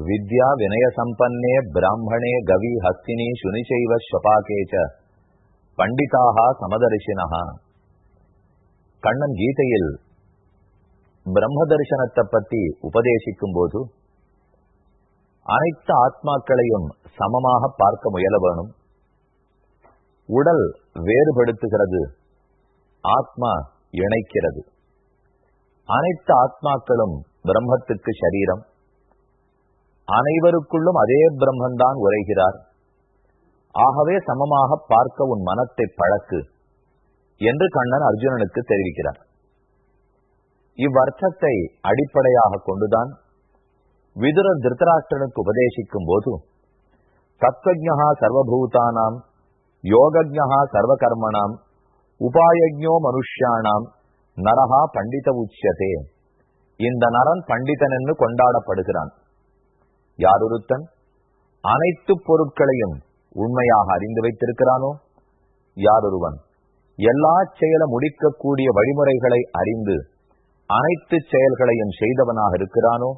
வித்யா வினய சம்பன்னே பிராமணே கவி ஹஸ்தினி சுனிச்சைவ ஸ்வபாகேச்ச பண்டிதாக சமதர்ஷினஹா கண்ணன் கீதையில் பிரம்ம தரிசனத்தை பத்தி உபதேசிக்கும் போது அனைத்து ஆத்மாக்களையும் சமமாக பார்க்க முயல வேணும் உடல் வேறுபடுத்துகிறது ஆத்மா இணைக்கிறது அனைத்து ஆத்மாக்களும் பிரம்மத்துக்கு சரீரம் அனைவருக்குள்ளும் அதே பிரம்மன்தான் உரைகிறார். ஆகவே சமமாக பார்க்க உன் மனத்தை பழக்கு என்று கண்ணன் அர்ஜுனனுக்கு தெரிவிக்கிறார். இவ்வர்த்தத்தை அடிப்படையாக கொண்டுதான் விதுரர் திருத்தராஷ்டனுக்கு உபதேசிக்கும் போது தத்வஜா சர்வபூதானாம் யோகஜா சர்வகர்மணாம் உபாயஜோ மனுஷியானாம் நரகா பண்டித உச்சியதே இந்த நரன் பண்டிதன் என்று கொண்டாடப்படுகிறான். யாரொருத்தன்? அனைத்து பொருட்களையும் உண்மையாக அறிந்து வைத்திருக்கிறானோ? யாரொருவன்? எல்லா செயல முடிக்கக்கூடிய வழிமுறைகளை அறிந்து அனைத்து செயல்களையும் செய்தவனாக இருக்கிறானோ?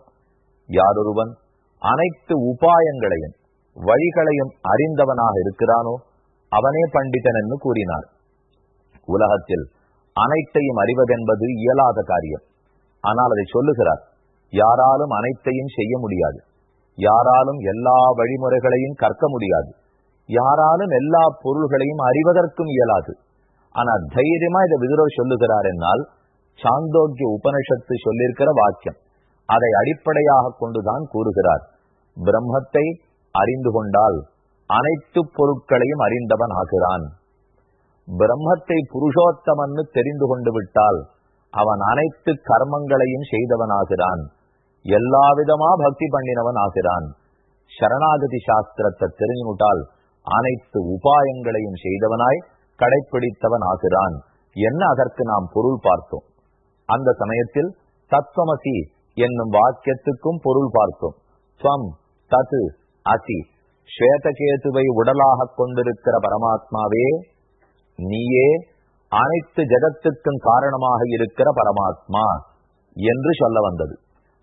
யாரொருவன்? அனைத்து உபாயங்களையும் வழிகளையும் அறிந்தவனாக இருக்கிறானோ? அவனே பண்டிதன் என்று கூறினார். உலகத்தில் அனைத்தையும் அறிவதென்பது இயலாத காரியம். ஆனால் அதை சொல்லுகிறார் யாராலும் அனைத்தையும் செய்ய முடியாது. யாராலும் எல்லா வழிமுறைகளையும் கற்க முடியாது. யாராலும் எல்லா பொருள்களையும் அறிவதற்கும் இயலாது. ஆனா தைரியமா இதை விதுரர் சொல்லுகிறார் என்னால் சாந்தோக்கிய உபனிஷத்து சொல்லியிருக்கிற வாக்கியம். அதை அடிப்படையாக கொண்டுதான் கூறுகிறார். பிரம்மத்தை அறிந்து கொண்டால் அனைத்து பொருட்களையும் அறிந்தவன் ஆகிறான். பிரம்மத்தை புருஷோத்தமன்னு தெரிந்து கொண்டு விட்டால் அவன் அனைத்து கர்மங்களையும் செய்தவனாகிறான். எல்லா விதமா பக்தி பண்ணினவன் ஆகிறான். சரணாகதி சாஸ்திரத்தை தெரிஞ்சுட்டால் அனைத்து உபாயங்களையும் செய்தவனாய் கடைப்பிடித்தவன் ஆகிறான். என்ன அதற்கு நாம் பொருள் பார்த்தோம்? அந்த சமயத்தில் தத்வமசி என்னும் வாக்கியத்துக்கும் பொருள் பார்த்தோம். ஸ்வம் தது அசி ஸ்வேதகேதுவை உடலாக கொண்டிருக்கிற பரமாத்மாவே நீயே அனைத்து ஜகத்துக்கும் காரணமாக இருக்கிற பரமாத்மா என்று சொல்ல வந்தது.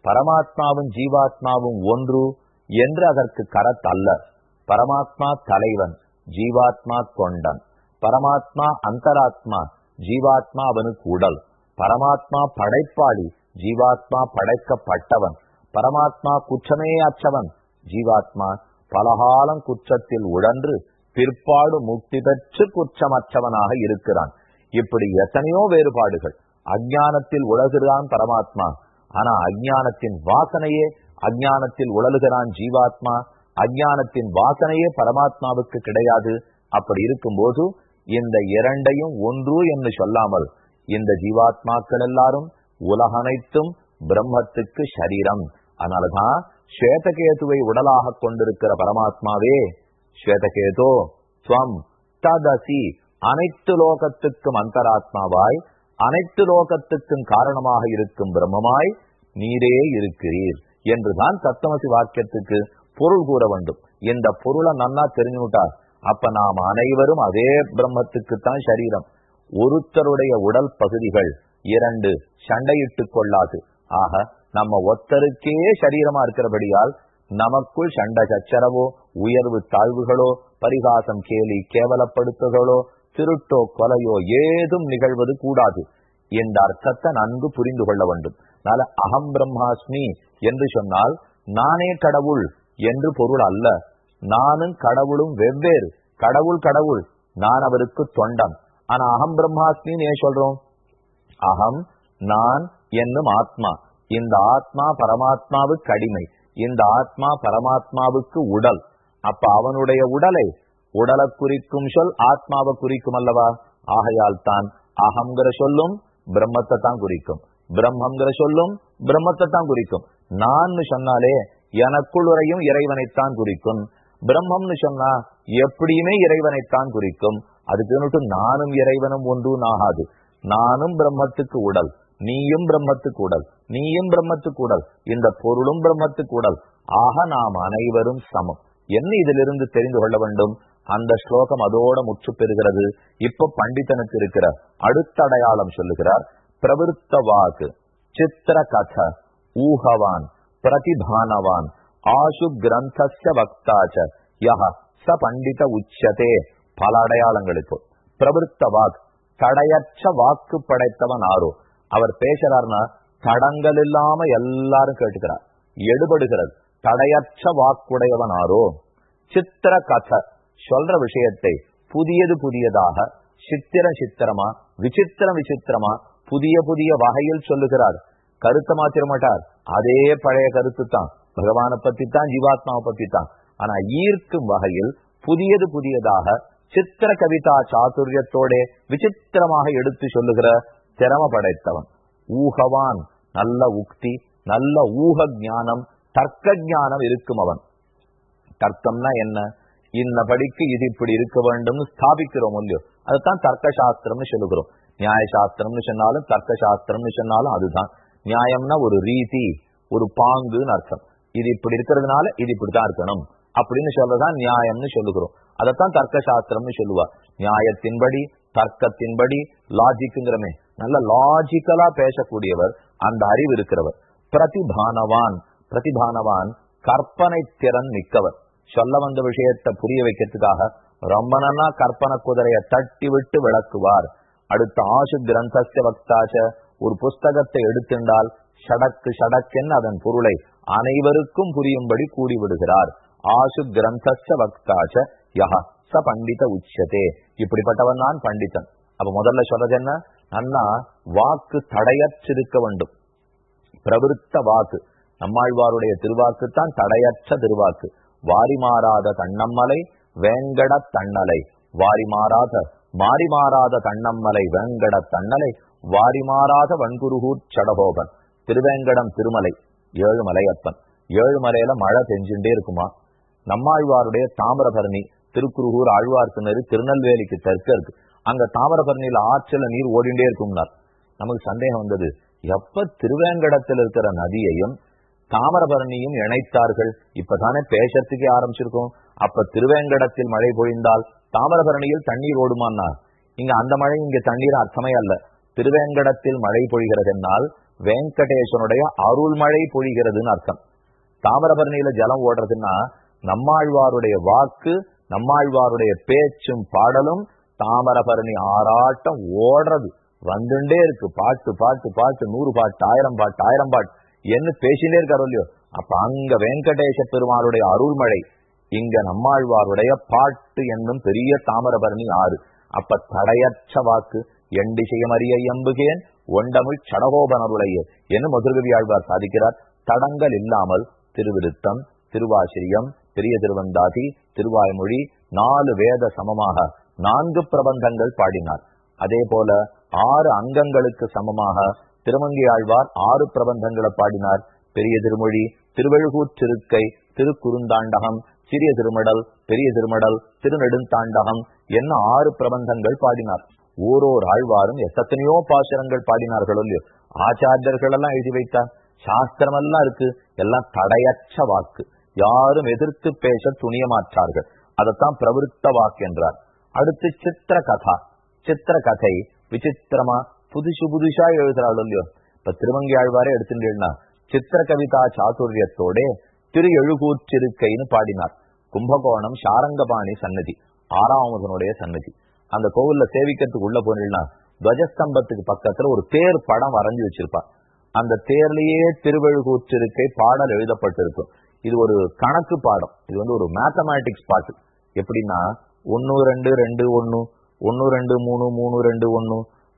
பரமாத்மாவும் ஜீவாத்மாவும் ஒன்று என்று அதற்கு கரத்தல்ல பரமாத்மா தலைவன் ஜீவாத்மா தொண்டன் பரமாத்மா அந்தராத்மா ஜீவாத்மா அவனுக்கு உடல். பரமாத்மா படைப்பாளி ஜீவாத்மா படைக்கப்பட்டவன். பரமாத்மா குற்றமே அற்றவன் ஜீவாத்மா பலகாலம் குற்றத்தில் உழன்று பிற்பாடு முக்தி பெற்று குற்றமற்றவனாக இருக்கிறான். இப்படி எத்தனையோ வேறுபாடுகள். அஜானத்தில் உலகுகிறான் பரமாத்மா. ஆனா அஜானத்தின் வாசனையே அஜானத்தில் உழலுகிறான் ஜீவாத்மா அஜானத்தின் வாசனையே பரமாத்மாவுக்கு கிடையாது. அப்படி இருக்கும்போது இந்த இரண்டையும் ஒன்று என்று சொல்லாமல் இந்த ஜீவாத்மாக்கள் எல்லாரும் உலகனைத்தும் பிரம்மத்துக்கு சரீரம். அதனாலதான் ஸ்வேதகேதுவை உடலாக கொண்டிருக்கிற பரமாத்மாவே ஸ்வேதகேதோ ஸ்வம் ததசி அனைத்து லோகத்துக்கும் அந்தராத்மாவாய் அனைத்து லோகத்துக்கும் காரணமாக இருக்கும் பிரம்மமாய் நீரே இருக்கிறீர் என்றுதான் தத்துவசி வாக்கியத்துக்கு பொருள் கூற வேண்டும். இந்த பொருளை நன்னா தெரிஞ்சுட்டா அப்ப நாம் அனைவரும் அதே பிரம்மத்துக்குத்தான் சரீரம். ஒருத்தருடைய உடல் பகுதிகள் இரண்டு சண்டையிட்டு கொள்ளாது. ஆக நம்ம ஒத்தருக்கே சரீரமா இருக்கிறபடியால் நமக்குள் சண்டை சச்சரவோ உயர்வு தாழ்வுகளோ பரிகாசம் கேலி கேவலப்படுத்துதலோ திருட்டோ கொலையோ ஏதும் நிகழ்வது கூடாது இந்த அர்த்தத்தை நன்கு புரிந்து கொள்ள வேண்டும். அதனால அகம் பிரம்மாஸ்மி என்று சொன்னால் நானே கடவுள் என்று பொருள் அல்ல. நானும் கடவுளும் வெவ்வேறு. கடவுள் கடவுள் நான் அவருக்கு தொண்டன் ஆனா அகம் பிரம்மாஸ்மின்னு ஏன் சொல்றோம்? அகம் நான் என்னும் ஆத்மா. இந்த ஆத்மா பரமாத்மாவுக்கு அடிமை. இந்த ஆத்மா பரமாத்மாவுக்கு உடல். அப்ப அவனுடைய உடலை உடலை குறிக்கும் சொல் ஆத்மாவை குறிக்கும் அல்லவா? ஆகையால் தான் அகங்கிற சொல்லும் பிரம்மத்தை தான் குறிக்கும். பிரம்மங்கிற சொல்லும் பிரம்மத்தை தான் குறிக்கும். நான் சொன்னாலே எனக்குள் உரையும் இறைவனைத்தான் குறிக்கும். பிரம்மம்னு சொன்னா எப்படியுமே இறைவனைத்தான் குறிக்கும். அதுக்கு நானும் இறைவனும் ஒன்றும் ஆகாது. நானும் பிரம்மத்துக்கு உடல் நீயும் பிரம்மத்துக்கு உடல் நீயும் பிரம்மத்துக்கு உடல் இந்த பொருளும் பிரம்மத்துக்கு உடல். ஆக நாம் அனைவரும் சமம். என்ன இதிலிருந்து தெரிந்து கொள்ள வேண்டும்? அந்த ஸ்லோகம் அதோட முற்று பெறுகிறது இப்ப பண்டிதனுக்கு இருக்கிற அடுத்த அடையாளம் சொல்லுகிறார். பிரவிற்த்த வாக்கு சித்திர கத ஊகவான் பிரதிபானவான் ஆசு கிரந்தஸ்ய வக்தாச்ச யஹ ச பண்டித உச்சதே. பல அடையாளங்களுக்கு பிரவிற்த்த வாக் தடையற்ற வாக்கு படைத்தவன் ஆரோ. அவர் பேசுறாருன்னா தடங்கள் இல்லாம எல்லாரும் கேட்டுக்கிறார். எடுபடுகிறது. தடையற்ற வாக்குடையவன் ஆரோ. சித்திர கதை சொல்ற விஷயத்தை புதியது புதியதாக சித்திர சித்திரமா விசித்திரம் விசித்திரமா புதிய புதிய வகையில் சொல்லுகிறார். கருத்தை மாத்திர மாட்டார். அதே பழைய கருத்து தான் பகவானை பத்தி தான் ஜீவாத்மாவை பத்தி தான் ஆனா ஈர்க்கும் வகையில் புதியது புதியதாக சித்திர கவிதா சாதுரியத்தோட விசித்திரமாக எடுத்து சொல்லுகிற திறம படைத்தவன். ஊகவான் நல்ல உக்தி நல்ல ஊக ஞானம் தர்க்க ஞானம் இருக்கும் அவன் தர்க்கம்னா என்ன? இந்த படிக்கு இது இப்படி இருக்க வேண்டும்னு ஸ்தாபிக்கிறோம் இல்லையோ? அதுதான் தர்க்க சாஸ்திரம்னு சொல்லுகிறோம். நியாய சாஸ்திரம்னு சொன்னாலும் தர்க்க சாஸ்திரம்னு சொன்னாலும் அதுதான். நியாயம்னா ஒரு ரீதி ஒரு பாங்குன்னு அர்த்தம். இது இப்படி இருக்கிறதுனால இது இப்படித்தான் இருக்கணும். அப்படின்னு சொல்லதான் நியாயம்னு சொல்லுகிறோம். அதைத்தான் தர்க்க சாஸ்திரம்னு சொல்லுவா. நியாயத்தின்படி தர்க்கத்தின்படி லாஜிக்குங்கிறமே நல்ல லாஜிக்கலா பேசக்கூடியவர் அந்த அறிவு இருக்கிறவர். பிரதிபானவான். பிரதிபானவான் கற்பனை திறன் மிக்கவர். சொல்ல வந்த விஷயத்தை புரிய வைக்கிறதுக்காக ரொம்ப நன்னா கற்பனை குதிரைய தட்டி விட்டு விளக்குவார். அடுத்த ஆசு கிரந்தஸ்ய வக்தாச்ச ஒரு புஸ்தகத்தை எடுத்திருந்தால் ஷடக்கு சடக்கென் அதன் பொருளை அனைவருக்கும் புரியும்படி கூடி விடுகிறார் ஆசு கிரந்தஸ்ய வக்தாச்ச யஹ ச பண்டித உச்சதே இப்படிப்பட்டவன் தான் பண்டிதன். அப்ப முதல்ல சொல்றது என்ன? நன்னா வாக்கு தடையற்றிருக்க வேண்டும். பிரவிற்த்த வாக்கு. நம்மாழ்வாருடைய திருவாக்கு தான் தடையற்ற திருவாக்கு. வாரி மாறாத தன்னம்மலை வேங்கட தன்னலை. வாரி மாறாத மாறி மாறாத தன்னம்மலை வேங்கட தன்னலை. வாரி மாறாத வன்குருகூர் சடகோபன். திருவேங்கடம் திருமலை ஏழுமலையப்பன் ஏழுமலையில மழை பெஞ்சுட்டே இருக்குமா? நம்மாழ்வாருடைய தாமிரபரணி திருக்குருகூர் ஆழ்வார்த்தினரு திருநெல்வேலிக்கு தெற்க இருக்கு. அங்க தாமிரபரணியில ஆற்றில நீர் ஓடிண்டே இருக்கும்னார். நமக்கு சந்தேகம் வந்தது எப்ப திருவேங்கடத்தில் இருக்கிற நதியையும் தாமிரபரணியும் இணைத்தார்கள். இப்பதானே பேசறதுக்கே ஆரம்பிச்சிருக்கோம். அப்ப திருவேங்கடத்தில் மழை பொழிந்தால் தாமிரபரணியில் தண்ணீர் ஓடுமான்னார் இங்க அந்த மழை இங்க தண்ணீர் அர்த்தமே அல்ல. திருவேங்கடத்தில் மழை பொழிகிறது என்னால் வெங்கடேசனுடைய அருள் மழை பொழிகிறதுன்னு அர்த்தம். தாமிரபரணியில ஜலம் ஓடுறதுன்னா நம்மாழ்வாருடைய வாக்கு நம்மாழ்வாருடைய பேச்சும் பாடலும் தாமரபரணி ஆராட்டம் ஓடுறது. வந்துட்டே இருக்கு. பாட்டு பாட்டு பாட்டு நூறு பாட்டு ஆயிரம் பாட்டு ஆயிரம் பாட்டு. என்ன பேசிட்டே இருக்காரு இல்லையோ அப்ப அங்க வெங்கடேச பெருமாளுடைய அருள்மழை இங்க நம்மாழ்வாருடைய பாட்டு என்னும் பெரிய தாமரபரணி ஆறு அப்ப தடையற்ற வாக்கு எண்டிசையம் அறிய எம்புகேன் ஒண்டமிழ் சடகோபனருடைய என்று மதுரகவி ஆழ்வார் சாதிக்கிறார் தடங்கள் இல்லாமல் திருவிருத்தம் திருவாசிரியம் பெரிய திருவந்தாதி திருவாய்மொழி நாலு வேத சமமாக நான்கு பிரபந்தங்கள் பாடினார் அதே போல ஆறு அங்கங்களுக்கு சமமாக திருமங்கி ஆழ்வார் ஆறு பிரபந்தங்களை பாடினார். பெரிய திருமொழி திருவழுகூர் திருக்கை திருக்குறுந்தாண்டகம் சிறிய திருமடல் பெரிய திருமடல் திருநெடுந்தாண்டகம் என்ன ஆறு பிரபந்தங்கள் பாடினார். ஓரோர் ஆழ்வாரும் எத்தனையோ பாசுரங்கள் பாடினார்கள் இல்லையோ. ஆச்சாரியர்கள் எல்லாம் எழுதி வைத்தார். சாஸ்திரம் எல்லாம் இருக்கு. எல்லாம் தடையற்ற வாக்கு. யாரும் எதிர்த்து பேச துணிய மாற்றார்கள் அதைத்தான் பிரவருத்த வாக்கு என்றார். அடுத்து சித்திர கதா சித்திர கதை விசித்திரமா புதுசு புதுசா எழுதுறாள் இல்லையோ? இப்ப திருவங்கி ஆழ்வாரே எடுத்துட்டேன்னா சித்திர கவிதா சாதுரியத்தோட திரு எழுகூற்றிருக்கைன்னு பாடினார். கும்பகோணம் சாரங்கபாணி சன்னதி ஆறாவதனுடைய சன்னதி. அந்த கோவில்ல சேவிக்கிறதுக்கு உள்ள போனா துவஜஸ்தம்பத்துக்கு பக்கத்துல ஒரு தேர் படம் வரைஞ்சு வச்சிருப்பா அந்த தேர்லயே திருவெழுகூற்றிருக்கை பாடல் எழுதப்பட்டிருக்கும் இது ஒரு கணக்கு பாடம். இது வந்து ஒரு மேத்தமேட்டிக்ஸ் பாட்டு எப்படின்னா ஒன்னு ரெண்டு ரெண்டு ஒன்னு ஒன்னு ரெண்டு மூணு மூணு ரெண்டு ஒன்னு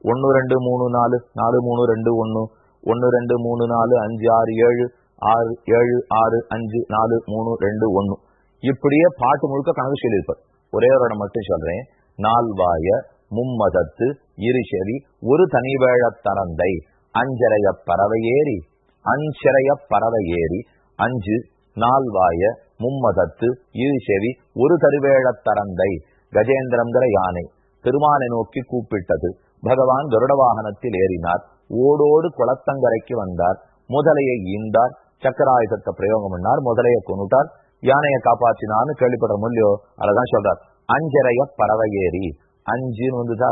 ஒன்னு ரெண்டு மூணு நாலு நாலு மூணு ரெண்டு ஒன்னு ஒன்னு ரெண்டு மூணு நாலு அஞ்சு ஆறு ஏழு ஆறு ஏழு ஆறு அஞ்சு நாலு மூணு ரெண்டு ஒன்னு. இப்படியே பாட்டு முழுக்க கணக்கு சொல்லியிருப்பார். ஒரே ஒரு இடம் மட்டும் சொல்றேன். நால்வாய மும்மதத்து இருசெவி ஒரு தனிவேழ தரந்தை அஞ்சரைய பறவை ஏறி அஞ்சரைய பறவை ஏறி அஞ்சு நால்வாய மும்மதத்து இருசெவி ஒரு தருவேழ தரந்தை கஜேந்திரங்கிற யானை பெருமானை நோக்கி கூப்பிட்டது. பகவான் கருட வாகனத்தில் ஏறினார். ஓடோடு குளத்தங்கரைக்கு வந்தார். முதலையை ஈந்தார். சக்கராயுதத்தை பிரயோகம் பண்ணார். முதலையை கொண்டுட்டார் யானையை காப்பாற்றினான்னு கேள்விப்படுற முடியோ அதான் சொல்றார். அஞ்சரைய பறவை ஏறி அஞ்சுன்னு வந்துதா?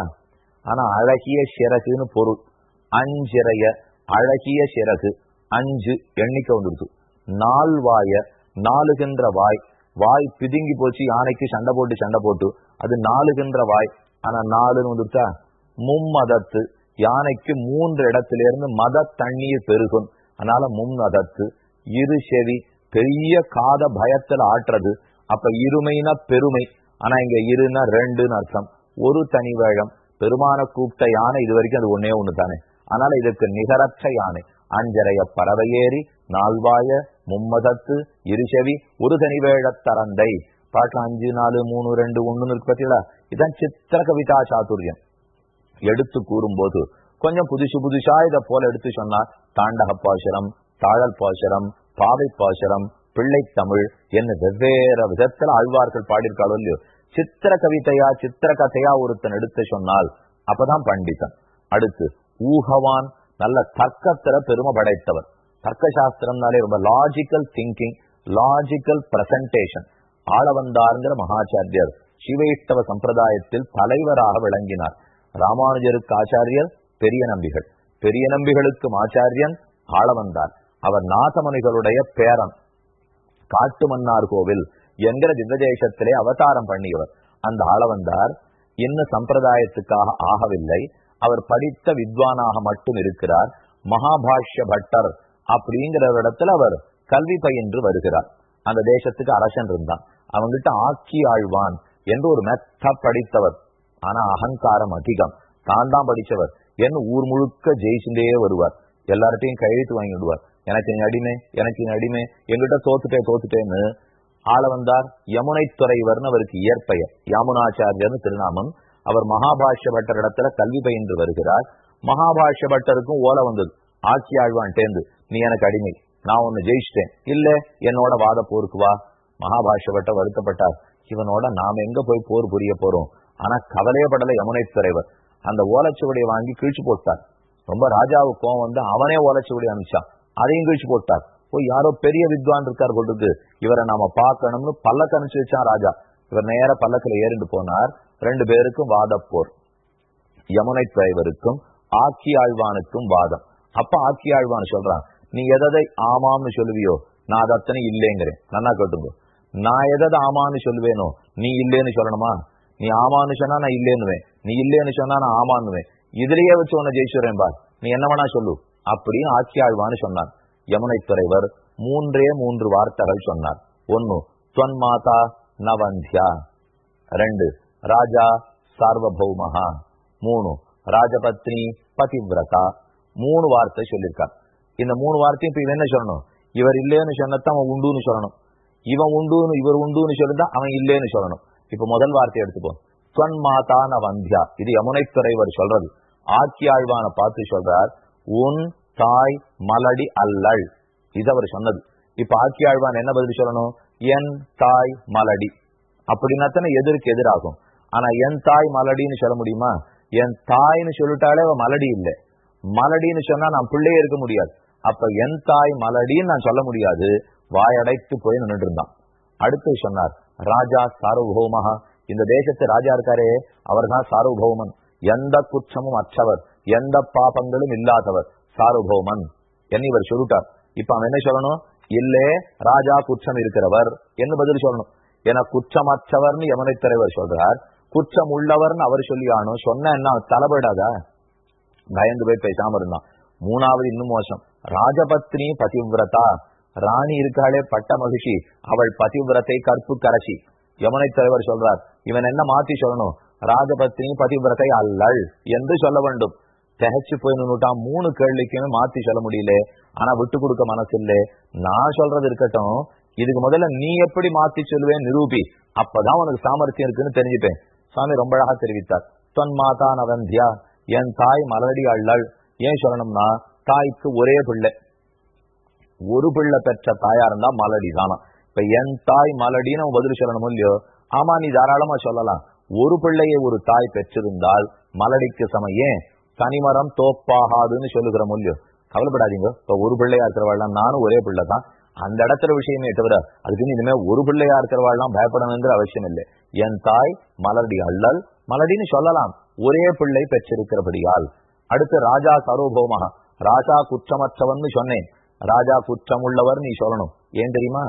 ஆனா அழகிய சிறகுன்னு பொருள். அஞ்சிறைய அழகிய சிறகு. அஞ்சு எண்ணிக்கை வந்துருக்கு நால்வாய நாலுகின்ற வாய். வாய் பிதுங்கி போச்சு யானைக்கு சண்டை போட்டு சண்டை போட்டு. அது நாலுகின்ற வாய். ஆனா நாலுன்னு வந்துருச்சா மும்மதத்து. யானைக்கு மூன்று இடத்துல இருந்து மத தண்ணீர் பெருகும். அதனால மும்மதத்து. இரு செவி பெரிய காத பயத்துல ஆட்டுறது அப்ப இருமைனா பெருமை. ஆனா இங்க இருனா ரெண்டுன்னு அர்த்தம். ஒரு தனி வேழம். பெருமான கூப்பிட்ட யானை இது வரைக்கும் அது ஒன்னே ஒண்ணு தானே. அதனால இதுக்கு நிகரற்ற யானை. அஞ்சரைய பறவையேறி நால்வாய மும்மதத்து இருசெவி ஒரு தனி வேழத்தரந்தை பாட்டு அஞ்சு நாலு மூணு ரெண்டு ஒண்ணுன்னு இருக்கு பார்த்தீங்களா இதான் சித்திர கவிதா சாதுரியம். எடுத்து கூறும்போது கொஞ்சம் புதுசு புதுசா இதை போல எடுத்து சொன்னா தாண்டக பாசுரம் தாழல் பாசுரம் பாவை பாசுரம் பிள்ளை தமிழ் என்ன வெவ்வேறு விதத்துல ஆழ்வார்கள் பாடியிருக்காளோ இல்லையோ. சித்திர கவிதையா சித்திர கதையா ஒருத்தன் எடுத்து சொன்னால் அப்பதான் பண்டிதன். அடுத்து ஊகவான் நல்ல தர்க்கத்துல பெருமை படைத்தவர். தர்க்க சாஸ்திரம்னாலே ரொம்ப லாஜிக்கல் திங்கிங் லாஜிக்கல் பிரசன்டேஷன் ஆளவந்தாருங்கிற மகாச்சாரியர் சிவைஷ்டவ சம்பிரதாயத்தில் தலைவராக விளங்கினார். ராமானுஜருக்கு ஆச்சாரியர் பெரிய நம்பிகள். பெரிய நம்பிகளுக்கும் ஆச்சாரியன் ஆளவந்தார் அவர் நாசமணிகளுடைய பேரன். காட்டு மன்னார் கோவில் என்கிற திவ்யதேசத்திலே அவதாரம் பண்ணியவர். அந்த ஆளவந்தார் இன்னும் சம்பிரதாயத்துக்காக ஆகவில்லை. அவர் படித்த வித்வானாக மட்டும் இருக்கிறார். மகாபாஷ்ய பட்டர் அப்படிங்கிற இடத்துல அவர் கல்வி பயின்று வருகிறார். அந்த தேசத்துக்கு அரசன் இருந்தான். அவங்கிட்ட ஆக்கி ஆழ்வான் என்று ஒரு மெத்த படித்தவர். ஆனா அகங்காரம் அதிகம். தான் தான் படிச்சவர். என் ஊர் முழுக்க ஜெயிச்சுட்டே வருவார். எல்லார்ட்டையும் கையெழுத்து வாங்கி விடுவார். எனக்கு நீ அடிமை எனக்கு நீ அடிமை எங்கிட்ட தோத்துட்டே தோத்துட்டேன்னு ஆள வந்தார் யமுனை துறைவர்னு அவருக்கு இயற்பெயர். யமுனாச்சாரியர்னு திருநாமம். அவர் மகாபாஷ்ய பட்டர் இடத்துல கல்வி பயின்று வருகிறார். மகாபாஷ்ய பட்டருக்கும் ஓலை வந்தது. ஆட்சி ஆழ்வான்ட்டேந்து நீ எனக்கு அடிமை. நான் ஒன்னு ஜெயிச்சிட்டேன். இல்ல என்னோட வாத போருக்கு வா. மகாபாஷ்ய பட்டர் வருத்தப்பட்டார். இவனோட நாம எங்க போய் போர் புரிய போறோம்? ஆனா கவலையே படல யமுனை துறைவர் அந்த ஓலைச்சுவடியை வாங்கி கிழிச்சு போட்டார். ரொம்ப ராஜாவுக்கு கோவம் வந்து அவனே ஓலைச்சுவடி அனுப்பிச்சான். அதையும் கிழிச்சு போட்டார். போய் யாரோ பெரிய வித்வான் இருக்கார் போட்டுருக்கு இவரை நாம பார்க்கணும்னு பல்லக்கு அனுப்பிச்சு வச்சான் ராஜா. இவர் நேர பல்லக்கில் ஏறிண்டு போனார். ரெண்டு பேருக்கும் வாதப்போர் யமுனை துறைவருக்கும் ஆக்கி ஆழ்வானுக்கும் வாதம். அப்ப ஆக்கி ஆழ்வான் சொல்றான் நீ எதை ஆமாம்னு சொல்லுவியோ? நான் அது அத்தனை இல்லைங்கிறேன். நல்லா கேட்டுங்க நான் எதை ஆமான்னு சொல்லுவேனோ? நீ இல்லேன்னு சொல்லணுமா? நீ ஆமான்னு சொன்னா நான் இல்லேன்னுவேன். நீ இல்லேன்னு சொன்னா நான் ஆமான்னுவேன். இதுலயே வச்சு உன்னை ஜெயிச்சுறேன் பார். நீ என்ன வேணா சொல்லு. அப்படின்னு ஆட்சி ஆழ்வான்னு யமுனை துறைவர் மூன்றே மூன்று வார்த்தைகள் சொன்னார். ஒன்னு தொன் மாதா நவந்தியா. ரெண்டு ராஜா சார்வபௌமஹா. மூணு ராஜபத்னி பதிவிரதா. மூணு வார்த்தை சொல்லியிருக்கார். இந்த மூணு வார்த்தையும் இப்ப இவன் என்ன சொல்லணும்? இவர் இல்லைன்னு சொன்னதான் அவன் உண்டுன்னு சொல்லணும். இவன் உண்டுன்னு இவர் உண்டுன்னு சொல்லிருந்தா அவன் இல்லைன்னு சொல்லணும். இப்ப முதல் வார்த்தை எடுத்துப்போம் தொன் மாதான வந்தியா. இது யமுனைத்துறைவர் சொல்றது. ஆட்சியாழ்வான பார்த்து சொல்றார் உன் தாய் மலடி அல்லள். இது அவர் சொன்னது. இப்ப ஆட்சியாழ்வான் என்ன பதில் சொல்லணும்? என் தாய் மலடி. அப்படின்னாத்தானே எதிர்க்கு எதிராகும். ஆனா என் தாய் மலடின்னு சொல்ல முடியுமா? என் தாய்னு சொல்லிட்டாலே அவ மலடி இல்லை. மலடின்னு சொன்னா நான் பிள்ளையே இருக்க முடியாது. அப்ப என் தாய் மலடின்னு நான் சொல்ல முடியாது. வாயடைத்து போய் நின்றுட்டு இருந்தான். அடுத்து சொன்னார் ராஜா சார்வபௌமஹா இந்த தேசத்து ராஜா இருக்காரே அவர் தான் சார்வபௌமன் எந்த குற்றமும் அற்றவர் எந்த பாபங்களும் இல்லாதவர் சார்வபௌமன் என்ன இவர் சொல்லிட்டார். இப்ப அவன் என்ன சொல்லணும்? இல்லே ராஜா குற்றம் இருக்கிறவர் என்று பதில் சொல்லணும். என குற்றமற்றவர்னு எமனை தலைவர் சொல்றார். குற்றம் உள்ளவர்னு அவர் சொல்லியானோ சொன்ன என்ன தலைபடாதா? பயந்து போய் பேசாம இருந்தான். மூணாவது இன்னும் மோசம். ராஜபத்னி பதிவிரதா? ராணி இருக்காளே பட்ட மகிழ்ச்சி. அவள் பதிவிரத்தை கற்பு கரசி யமுனை தலைவர் சொல்றார் இவன் என்ன மாத்தி சொல்லணும்? ராஜபத்னி பதிவிரத்தை அல்லள் என்று சொல்ல வேண்டும். திகைச்சு போய் நின்றுட்டான் மூணு கேள்விக்குமே மாத்தி சொல்ல முடியல. ஆனா விட்டு கொடுக்க மனசு இல்ல நான் சொல்றது இருக்கட்டும். இதுக்கு முதல்ல நீ எப்படி மாத்தி சொல்லுவேன் நிரூபி? அப்பதான் உனக்கு சாமர்த்தியம் இருக்குன்னு தெரிஞ்சுப்பேன். சுவாமி ரொம்ப அழகா தெரிவித்தார். தொன் மாதா நவந்தியா என் தாய் மலரடி அள்ளள் ஏன் சொல்லணும்னா தாய்க்கு ஒரே பிள்ளை. ஒரு பிள்ளை பெற்ற தாயா இருந்தா மலடி தானா இப்ப என் தாய் மலடின்னு அவன் பதில் சொல்லணும் இல்லையோ? ஆமா நீ தாராளமா சொல்லலாம். ஒரு பிள்ளையை ஒரு தாய் பெற்றிருந்தால் மலடிக்கு சமயே தனிமரம் தோப்பாகாதுன்னு சொல்லுகிற இல்லையோ? கவலைப்படாதீங்க. இப்ப ஒரு பிள்ளையா இருக்கிறவாள்லாம் நானும் ஒரே பிள்ளை தான். அந்த இடத்துல விஷயமே தவிர அதுக்குன்னு இனிமே ஒரு பிள்ளையா இருக்கிறவாள்லாம் பயப்படணுங்கிற அவசியம் இல்லை. என் தாய் மலடி அள்ளல் மலடின்னு சொல்லலாம். ஒரே பிள்ளை பெற்றிருக்கிறபடியால். அடுத்து ராஜா சரோபோமகா ராஜா குற்றமற்றவன் சொன்னேன். ராஜா குற்றம் உள்ளவர் நீ சொல்லணும். ஏன் தெரியுமா?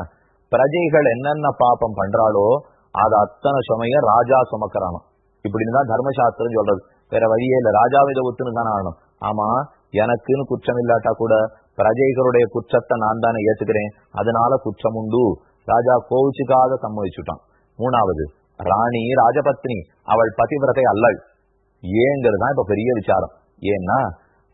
பிரஜைகள் என்னென்ன பாப்பம் பண்றாளோ அது அத்தனை சுமைய ராஜா சுமக்கிறானோ இப்படின்னு தான் தர்மசாஸ்திரம் சொல்றது. வேற வழியே இல்ல. ராஜாவை இதை ஒத்துன்னு தானே ஆகணும். ஆமா எனக்குன்னு குற்றம் இல்லாட்டா கூட பிரஜைகளுடைய குற்றத்தை நான் தானே ஏத்துக்கிறேன். அதனால குற்றம் உண்டு. ராஜா கோவிச்சுக்காக சம்மதிச்சுட்டான். மூணாவது ராணி ராஜபத்னி அவள் பதிவிரதை அல்லள். ஏங்கிறது தான் இப்ப பெரிய விசாரம். ஏன்னா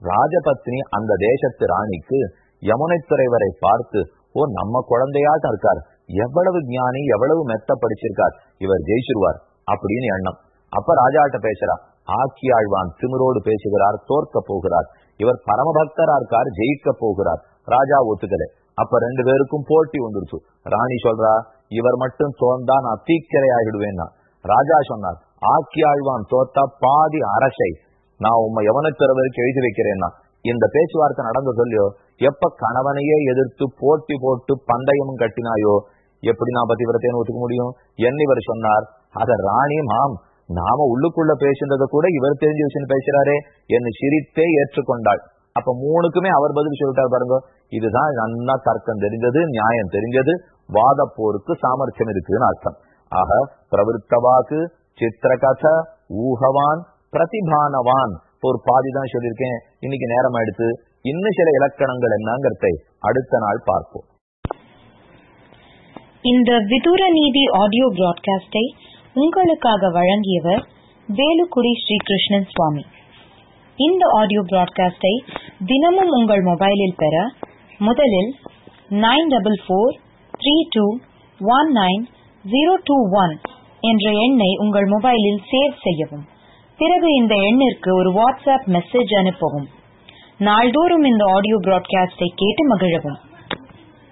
ராஜபத்னி அந்த தேசத்து ராணிக்கு யமுனைத்துறை துறைவரை பார்த்து ஓ நம்ம குழந்தையாட்டம் இருக்கார். எவ்வளவு ஞானி எவ்வளவு மெத்த படிச்சிருக்கார். இவர் ஜெயிச்சிருவார். அப்படின்னு எண்ணம். அப்ப ராஜாட்ட பேசுறா ஆக்கியாழ்வான் திமிரோடு பேசுகிறார் தோற்க போகிறார். இவர் பரமபக்தரா இருக்கார் ஜெயிக்க போகிறார். ராஜா ஒத்துக்கலை. அப்ப ரெண்டு பேருக்கும் போட்டி வந்துருச்சு. ராணி சொல்றா இவர் மட்டும் தோந்தா நான் தீக்கரை ஆகிடுவேன்னா ராஜா சொன்னார் ஆக்கியாழ்வான் தோத்தா பாதி அரசை. நான் உண்மை எவனத்திறவருக்கு எழுதி வைக்கிறேன்னா. இந்த பேச்சுவார்த்தை நடந்த சொல்லியோ எப்ப கணவனையே எதிர்த்து போட்டி போட்டு பந்தயமும் கட்டினாயோ எப்படி நான் பதிவிரத்தேன்னு ஒத்துக்க முடியும்? என்ன இவர் சொன்னார்? அத ராணி மாம் நாம உள்ளுக்குள்ள பேசுறத கூட இவர் தெரிஞ்ச விஷயம் பேசுறாரே என்று சிரித்தே ஏற்றுக்கொண்டாள். அப்ப மூணுக்குமே அவர் பதில் சொல்லிட்டார் பாருங்க. இதுதான் நன்னா தர்க்கம் தெரிஞ்சது நியாயம் தெரிஞ்சது வாத போருக்கு சாமர்த்தியம் இருக்குன்னு அர்த்தம். ஆக பிரவருத்தவாக்கு சித்திரகத ஊகவான் பிரதிபானவான் ஒரு பாதி தான் சொல்லியிருக்கேன். இன்னைக்கு நேரம் எடுத்து இன்னும் சில இலக்கணங்கள் என்னங்கிறதை அடுத்த நாள் பார்ப்போம். இந்த விதூர நீதி ஆடியோ பிராட்காஸ்டை உங்களுக்காக வழங்கியவர் வேலுக்குடி ஸ்ரீகிருஷ்ணன் சுவாமி. இந்த ஆடியோ பிராட்காஸ்டை தினமும் உங்கள் மொபைலில் பெற முதலில் nine double four three two one nine zero two one என்ற எண்ணை உங்கள் மொபைலில் சேவ் செய்யவும். பிறகு இந்த எண்ணிற்கு ஒரு வாட்ஸ்அப் மெசேஜ் அனுப்பவும். நாள்தோறும் இந்த ஆடியோ பிராட்காஸ்டை கேட்டு மகிழவும்